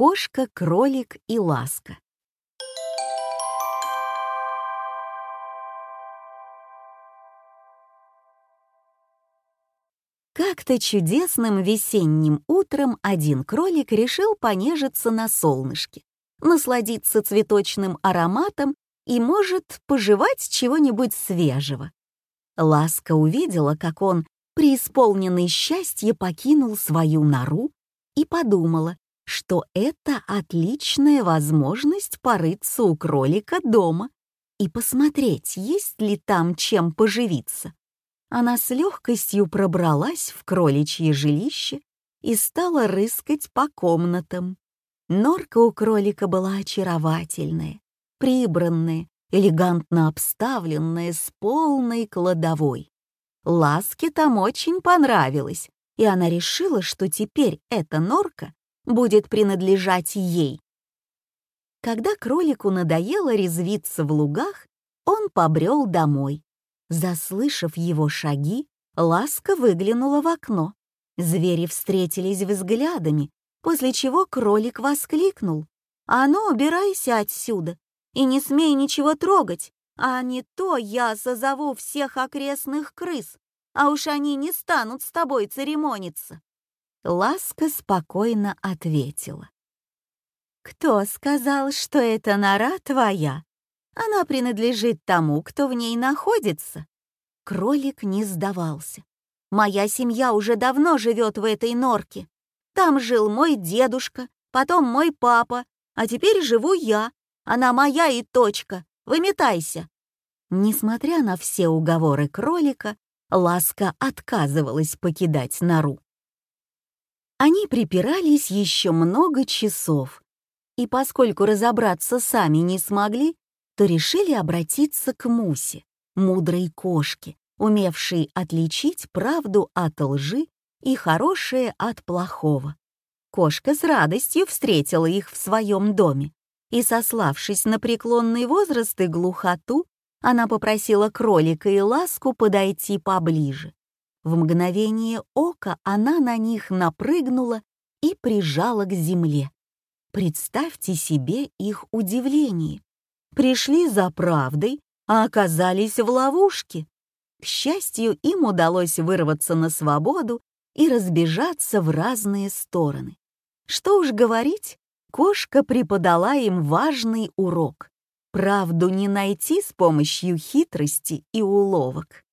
Кошка, кролик и ласка. Как-то чудесным весенним утром один кролик решил понежиться на солнышке, насладиться цветочным ароматом и, может, пожевать чего-нибудь свежего. Ласка увидела, как он, преисполненный счастья, покинул свою нору и подумала, что это отличная возможность порыться у кролика дома и посмотреть, есть ли там чем поживиться. Она с легкостью пробралась в кроличье жилище и стала рыскать по комнатам. Норка у кролика была очаровательная, прибранная, элегантно обставленная с полной кладовой. Ласке там очень понравилось, и она решила, что теперь эта норка будет принадлежать ей. Когда кролику надоело резвиться в лугах, он побрел домой. Заслышав его шаги, Ласка выглянула в окно. Звери встретились взглядами, после чего кролик воскликнул. «А ну, убирайся отсюда и не смей ничего трогать, а не то я созову всех окрестных крыс, а уж они не станут с тобой церемониться». Ласка спокойно ответила. «Кто сказал, что эта нора твоя? Она принадлежит тому, кто в ней находится». Кролик не сдавался. «Моя семья уже давно живет в этой норке. Там жил мой дедушка, потом мой папа, а теперь живу я. Она моя и точка. Выметайся!» Несмотря на все уговоры кролика, Ласка отказывалась покидать нору. Они припирались еще много часов, и поскольку разобраться сами не смогли, то решили обратиться к Мусе, мудрой кошке, умевшей отличить правду от лжи и хорошее от плохого. Кошка с радостью встретила их в своем доме, и, сославшись на преклонный возраст и глухоту, она попросила кролика и ласку подойти поближе. В мгновение ока она на них напрыгнула и прижала к земле. Представьте себе их удивление. Пришли за правдой, а оказались в ловушке. К счастью, им удалось вырваться на свободу и разбежаться в разные стороны. Что уж говорить, кошка преподала им важный урок. Правду не найти с помощью хитрости и уловок.